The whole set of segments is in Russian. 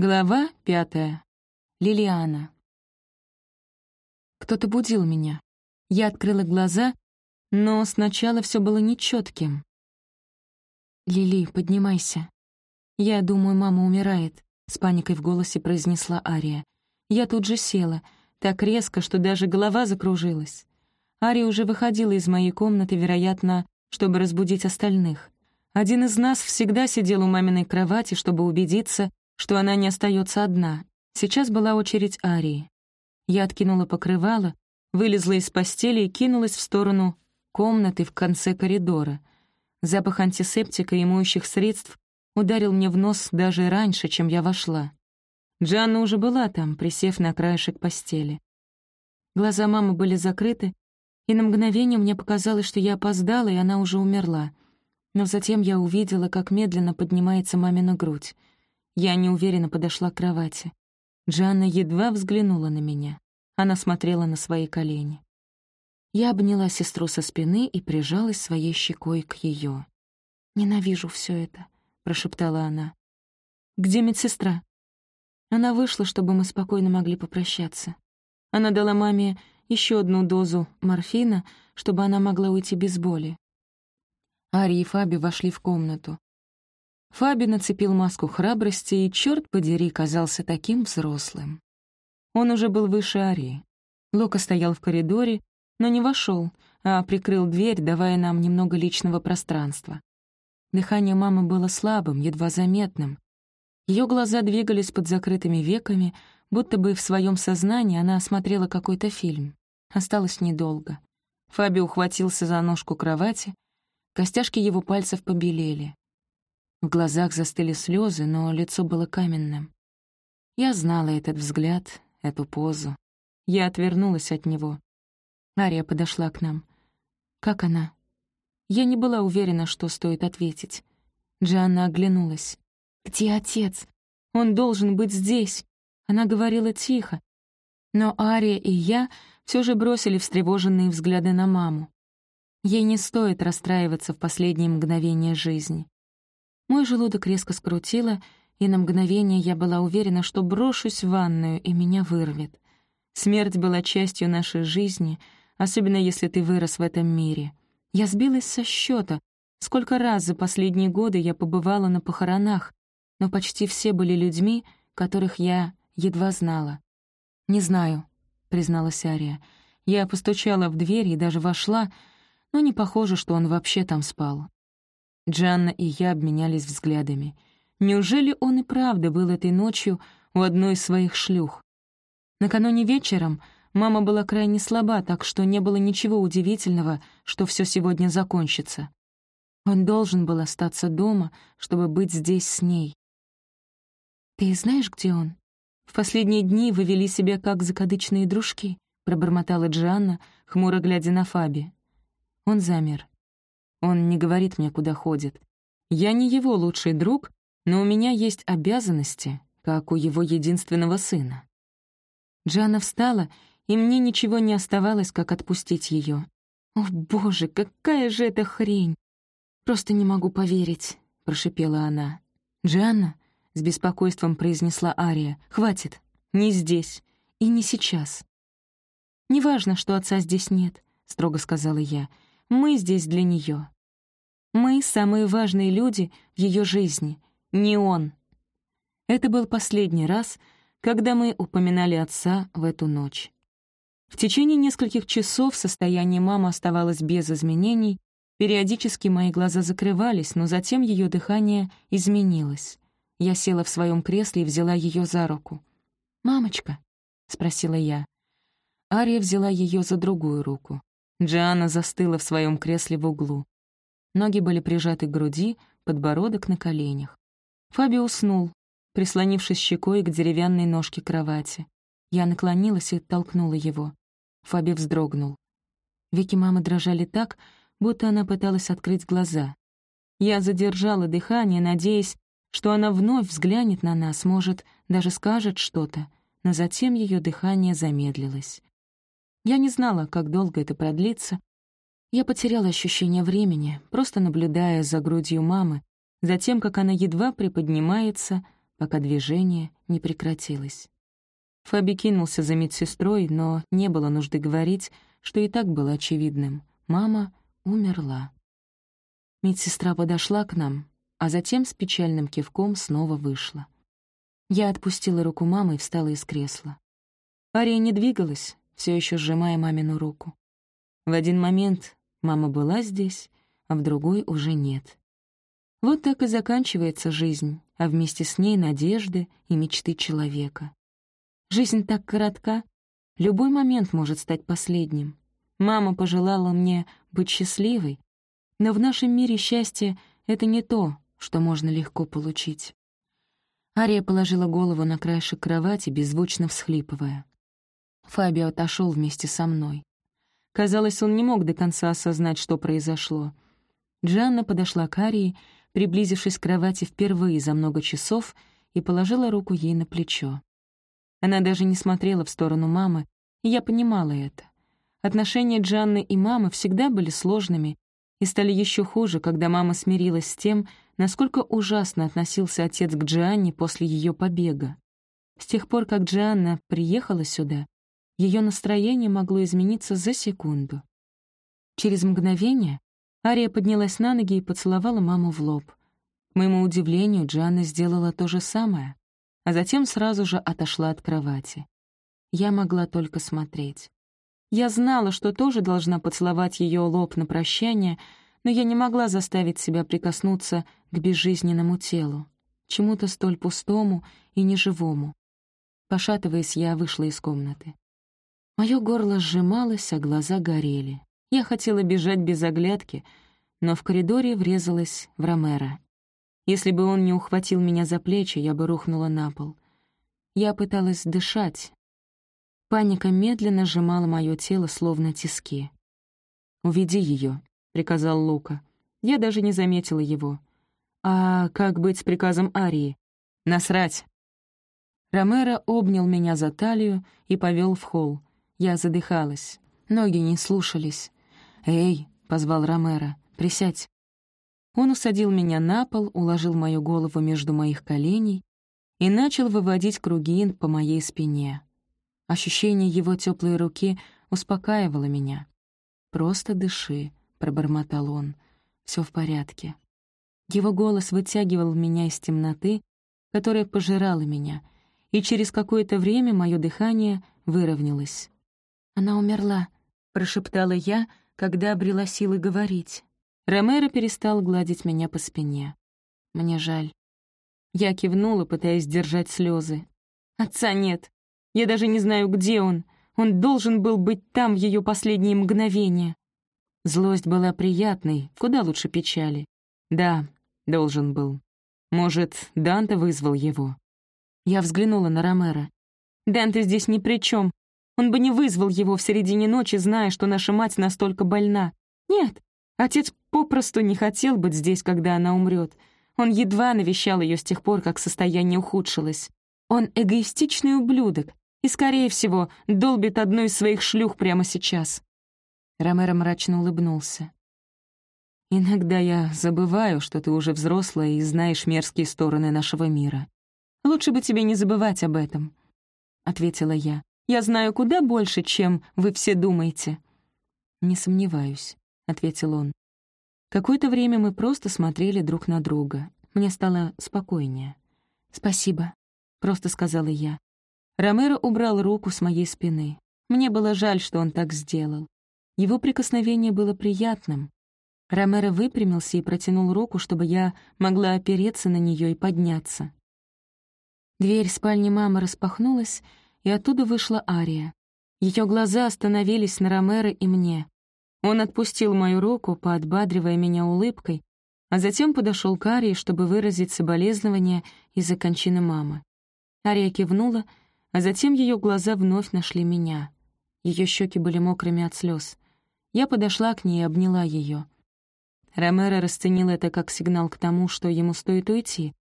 Глава пятая. Лилиана. Кто-то будил меня. Я открыла глаза, но сначала все было нечетким. «Лили, поднимайся. Я думаю, мама умирает», — с паникой в голосе произнесла Ария. Я тут же села, так резко, что даже голова закружилась. Ария уже выходила из моей комнаты, вероятно, чтобы разбудить остальных. Один из нас всегда сидел у маминой кровати, чтобы убедиться, что она не остается одна. Сейчас была очередь Арии. Я откинула покрывало, вылезла из постели и кинулась в сторону комнаты в конце коридора. Запах антисептика и моющих средств ударил мне в нос даже раньше, чем я вошла. Джанна уже была там, присев на краешек постели. Глаза мамы были закрыты, и на мгновение мне показалось, что я опоздала, и она уже умерла. Но затем я увидела, как медленно поднимается мамина грудь. Я неуверенно подошла к кровати. Джанна едва взглянула на меня. Она смотрела на свои колени. Я обняла сестру со спины и прижалась своей щекой к ее. «Ненавижу все это», — прошептала она. «Где медсестра?» Она вышла, чтобы мы спокойно могли попрощаться. Она дала маме еще одну дозу морфина, чтобы она могла уйти без боли. Ари и Фаби вошли в комнату. Фаби нацепил маску храбрости и, черт подери, казался таким взрослым. Он уже был выше Арии. Лока стоял в коридоре, но не вошел, а прикрыл дверь, давая нам немного личного пространства. Дыхание мамы было слабым, едва заметным. Ее глаза двигались под закрытыми веками, будто бы в своем сознании она осмотрела какой-то фильм. Осталось недолго. Фаби ухватился за ножку кровати, костяшки его пальцев побелели. В глазах застыли слезы, но лицо было каменным. Я знала этот взгляд, эту позу. Я отвернулась от него. Ария подошла к нам. «Как она?» Я не была уверена, что стоит ответить. Джанна оглянулась. «Где отец? Он должен быть здесь!» Она говорила тихо. Но Ария и я все же бросили встревоженные взгляды на маму. Ей не стоит расстраиваться в последние мгновения жизни. Мой желудок резко скрутило, и на мгновение я была уверена, что брошусь в ванную, и меня вырвет. Смерть была частью нашей жизни, особенно если ты вырос в этом мире. Я сбилась со счета. Сколько раз за последние годы я побывала на похоронах, но почти все были людьми, которых я едва знала. «Не знаю», — призналась Ария. Я постучала в дверь и даже вошла, но не похоже, что он вообще там спал. Джанна и я обменялись взглядами. Неужели он и правда был этой ночью у одной из своих шлюх? Накануне вечером мама была крайне слаба, так что не было ничего удивительного, что все сегодня закончится. Он должен был остаться дома, чтобы быть здесь с ней. «Ты знаешь, где он? В последние дни вы вели себя как закадычные дружки», — пробормотала Джанна, хмуро глядя на Фаби. Он замер. Он не говорит мне, куда ходит. Я не его лучший друг, но у меня есть обязанности, как у его единственного сына. Джана встала, и мне ничего не оставалось, как отпустить ее. «О, боже, какая же это хрень! Просто не могу поверить», — прошипела она. «Джанна», — с беспокойством произнесла Ария, — «хватит, не здесь и не сейчас». «Неважно, что отца здесь нет», — строго сказала я, — мы здесь для нее. Мы — самые важные люди в ее жизни, не он. Это был последний раз, когда мы упоминали отца в эту ночь. В течение нескольких часов состояние мамы оставалось без изменений, периодически мои глаза закрывались, но затем ее дыхание изменилось. Я села в своем кресле и взяла ее за руку. «Мамочка?» — спросила я. Ария взяла ее за другую руку. Джианна застыла в своем кресле в углу. Ноги были прижаты к груди, подбородок на коленях. Фаби уснул, прислонившись щекой к деревянной ножке кровати. Я наклонилась и толкнула его. Фаби вздрогнул. Веки мамы дрожали так, будто она пыталась открыть глаза. Я задержала дыхание, надеясь, что она вновь взглянет на нас, может, даже скажет что-то, но затем ее дыхание замедлилось. Я не знала, как долго это продлится. Я потеряла ощущение времени, просто наблюдая за грудью мамы, за тем, как она едва приподнимается, пока движение не прекратилось. Фаби кинулся за медсестрой, но не было нужды говорить, что и так было очевидным. Мама умерла. Медсестра подошла к нам, а затем с печальным кивком снова вышла. Я отпустила руку мамы и встала из кресла. Ария не двигалась, все еще сжимая мамину руку. В один момент мама была здесь, а в другой уже нет. Вот так и заканчивается жизнь, а вместе с ней надежды и мечты человека. Жизнь так коротка, любой момент может стать последним. Мама пожелала мне быть счастливой, но в нашем мире счастье — это не то, что можно легко получить. Ария положила голову на краешек кровати, беззвучно всхлипывая. Фабио отошел вместе со мной. Казалось, он не мог до конца осознать, что произошло. Джанна подошла к Арии, приблизившись к кровати впервые за много часов, и положила руку ей на плечо. Она даже не смотрела в сторону мамы, и я понимала это. Отношения Джанны и мамы всегда были сложными и стали еще хуже, когда мама смирилась с тем, насколько ужасно относился отец к Джианне после ее побега. С тех пор, как Джианна приехала сюда, ее настроение могло измениться за секунду. Через мгновение Ария поднялась на ноги и поцеловала маму в лоб. К моему удивлению, Джианна сделала то же самое, а затем сразу же отошла от кровати. Я могла только смотреть. Я знала, что тоже должна поцеловать ее лоб на прощание, но я не могла заставить себя прикоснуться к безжизненному телу, чему-то столь пустому и неживому. Пошатываясь, я вышла из комнаты. Мое горло сжималось, а глаза горели. Я хотела бежать без оглядки, но в коридоре врезалась в Ромеро. Если бы он не ухватил меня за плечи, я бы рухнула на пол. Я пыталась дышать. Паника медленно сжимала мое тело, словно тиски. «Уведи ее, приказал Лука. Я даже не заметила его. «А как быть с приказом Арии?» «Насрать!» Ромеро обнял меня за талию и повел в холл. Я задыхалась. Ноги не слушались. «Эй!» — позвал Ромеро. «Присядь». Он усадил меня на пол, уложил мою голову между моих коленей и начал выводить круги по моей спине. Ощущение его теплой руки успокаивало меня. «Просто дыши», — пробормотал он. Все в порядке». Его голос вытягивал меня из темноты, которая пожирала меня, и через какое-то время мое дыхание выровнялось. «Она умерла», — прошептала я, когда обрела силы говорить. Ромеро перестал гладить меня по спине. Мне жаль. Я кивнула, пытаясь держать слезы. «Отца нет. Я даже не знаю, где он. Он должен был быть там в ее последние мгновения». Злость была приятной, куда лучше печали. Да, должен был. Может, Данте вызвал его? Я взглянула на Ромера. Данте здесь ни при чем. Он бы не вызвал его в середине ночи, зная, что наша мать настолько больна. Нет, отец попросту не хотел быть здесь, когда она умрет. Он едва навещал ее с тех пор, как состояние ухудшилось. Он эгоистичный ублюдок и, скорее всего, долбит одну из своих шлюх прямо сейчас. Ромеро мрачно улыбнулся. «Иногда я забываю, что ты уже взрослая и знаешь мерзкие стороны нашего мира. Лучше бы тебе не забывать об этом», — ответила я. Я знаю куда больше, чем вы все думаете». «Не сомневаюсь», — ответил он. Какое-то время мы просто смотрели друг на друга. Мне стало спокойнее. «Спасибо», — просто сказала я. Ромеро убрал руку с моей спины. Мне было жаль, что он так сделал. Его прикосновение было приятным. Ромеро выпрямился и протянул руку, чтобы я могла опереться на нее и подняться. Дверь спальни мамы распахнулась, и оттуда вышла Ария. Ее глаза остановились на Ромеро и мне. Он отпустил мою руку, подбадривая меня улыбкой, а затем подошел к Арии, чтобы выразить соболезнования из-за кончины мамы. Ария кивнула, а затем ее глаза вновь нашли меня. Ее щеки были мокрыми от слез. Я подошла к ней и обняла ее. Ромеро расценил это как сигнал к тому, что ему стоит уйти.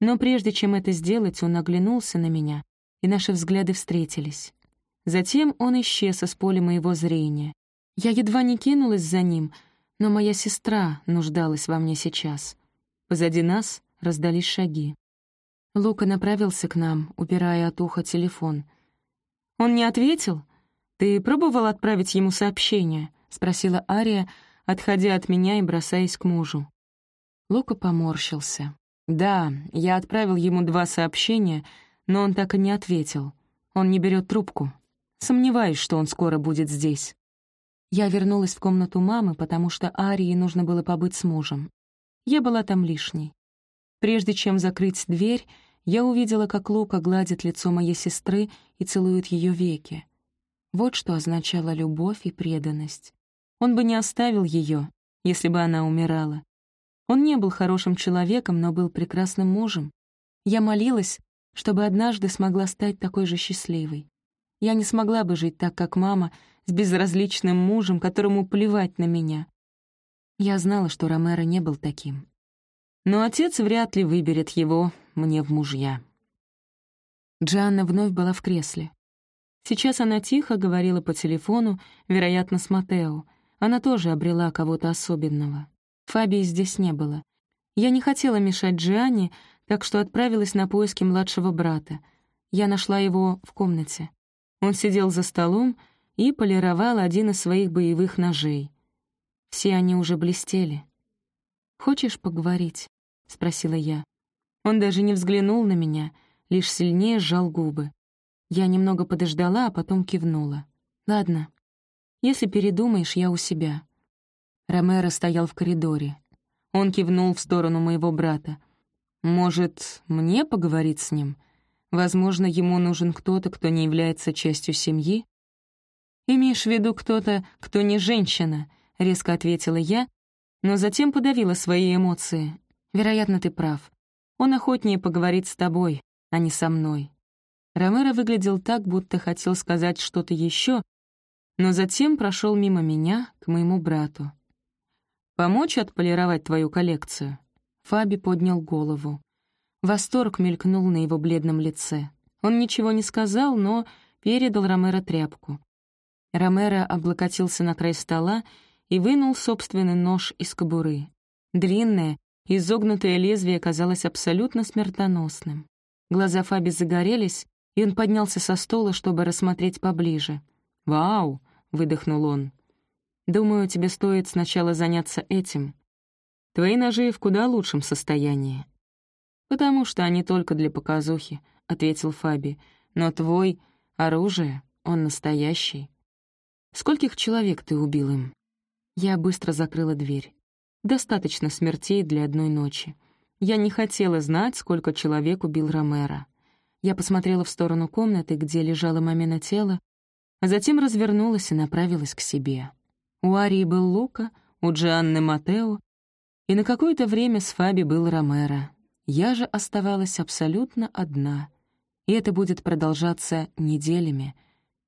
Но прежде чем это сделать, он оглянулся на меня и наши взгляды встретились. Затем он исчез из поля моего зрения. Я едва не кинулась за ним, но моя сестра нуждалась во мне сейчас. Позади нас раздались шаги. Лука направился к нам, убирая от уха телефон. «Он не ответил? Ты пробовал отправить ему сообщение?» — спросила Ария, отходя от меня и бросаясь к мужу. Лука поморщился. «Да, я отправил ему два сообщения, но он так и не ответил. Он не берет трубку. Сомневаюсь, что он скоро будет здесь». Я вернулась в комнату мамы, потому что Арии нужно было побыть с мужем. Я была там лишней. Прежде чем закрыть дверь, я увидела, как Лука гладит лицо моей сестры и целует ее веки. Вот что означала любовь и преданность. Он бы не оставил ее, если бы она умирала. Он не был хорошим человеком, но был прекрасным мужем. Я молилась, чтобы однажды смогла стать такой же счастливой. Я не смогла бы жить так, как мама, с безразличным мужем, которому плевать на меня. Я знала, что Ромеро не был таким. Но отец вряд ли выберет его мне в мужья. Джанна вновь была в кресле. Сейчас она тихо говорила по телефону, вероятно, с Матео. Она тоже обрела кого-то особенного. Фабии здесь не было. Я не хотела мешать Джианне, так что отправилась на поиски младшего брата. Я нашла его в комнате. Он сидел за столом и полировал один из своих боевых ножей. Все они уже блестели. «Хочешь поговорить?» — спросила я. Он даже не взглянул на меня, лишь сильнее сжал губы. Я немного подождала, а потом кивнула. «Ладно. Если передумаешь, я у себя». Ромеро стоял в коридоре. Он кивнул в сторону моего брата. «Может, мне поговорить с ним? Возможно, ему нужен кто-то, кто не является частью семьи?» «Имеешь в виду кто-то, кто не женщина?» — резко ответила я, но затем подавила свои эмоции. «Вероятно, ты прав. Он охотнее поговорит с тобой, а не со мной». Ромеро выглядел так, будто хотел сказать что-то еще, но затем прошел мимо меня к моему брату. «Помочь отполировать твою коллекцию?» Фаби поднял голову. Восторг мелькнул на его бледном лице. Он ничего не сказал, но передал Ромеро тряпку. Ромеро облокотился на край стола и вынул собственный нож из кобуры. Длинное, изогнутое лезвие казалось абсолютно смертоносным. Глаза Фаби загорелись, и он поднялся со стола, чтобы рассмотреть поближе. «Вау!» — выдохнул он. Думаю, тебе стоит сначала заняться этим. Твои ножи в куда лучшем состоянии. Потому что они только для показухи, — ответил Фаби. Но твой оружие, он настоящий. Скольких человек ты убил им? Я быстро закрыла дверь. Достаточно смертей для одной ночи. Я не хотела знать, сколько человек убил Ромера. Я посмотрела в сторону комнаты, где лежало мамино тело, а затем развернулась и направилась к себе. У Арии был Лука, у Джианны Матео, и на какое-то время с Фаби был Ромеро. Я же оставалась абсолютно одна, и это будет продолжаться неделями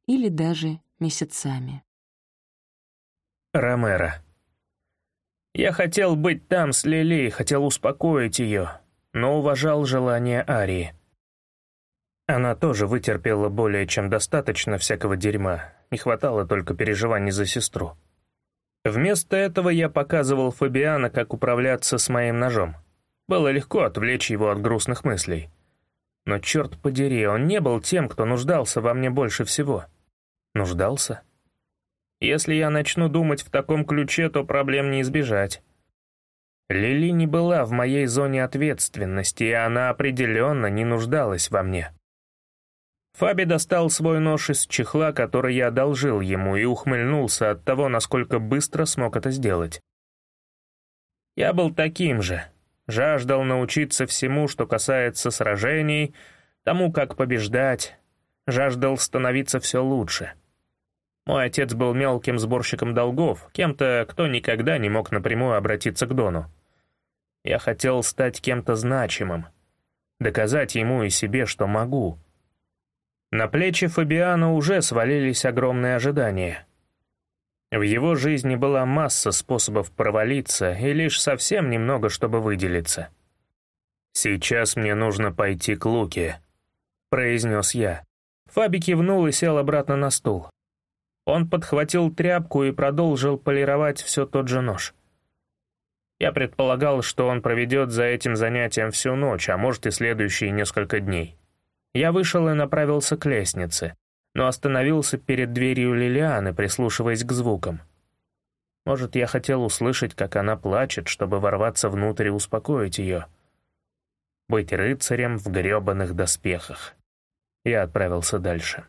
или даже месяцами. Ромеро. Я хотел быть там с Лили, хотел успокоить ее, но уважал желание Арии. Она тоже вытерпела более чем достаточно всякого дерьма, не хватало только переживаний за сестру. Вместо этого я показывал Фабиана, как управляться с моим ножом. Было легко отвлечь его от грустных мыслей. Но, черт подери, он не был тем, кто нуждался во мне больше всего. Нуждался? Если я начну думать в таком ключе, то проблем не избежать. Лили не была в моей зоне ответственности, и она определенно не нуждалась во мне. Фаби достал свой нож из чехла, который я одолжил ему, и ухмыльнулся от того, насколько быстро смог это сделать. Я был таким же, жаждал научиться всему, что касается сражений, тому, как побеждать, жаждал становиться все лучше. Мой отец был мелким сборщиком долгов, кем-то, кто никогда не мог напрямую обратиться к Дону. Я хотел стать кем-то значимым, доказать ему и себе, что могу — на плечи Фабиана уже свалились огромные ожидания. В его жизни была масса способов провалиться и лишь совсем немного, чтобы выделиться. «Сейчас мне нужно пойти к Луке», — произнес я. Фаби кивнул и сел обратно на стул. Он подхватил тряпку и продолжил полировать все тот же нож. Я предполагал, что он проведет за этим занятием всю ночь, а может и следующие несколько дней. Я вышел и направился к лестнице, но остановился перед дверью Лилианы, прислушиваясь к звукам. Может, я хотел услышать, как она плачет, чтобы ворваться внутрь и успокоить ее. Быть рыцарем в гребаных доспехах. Я отправился дальше.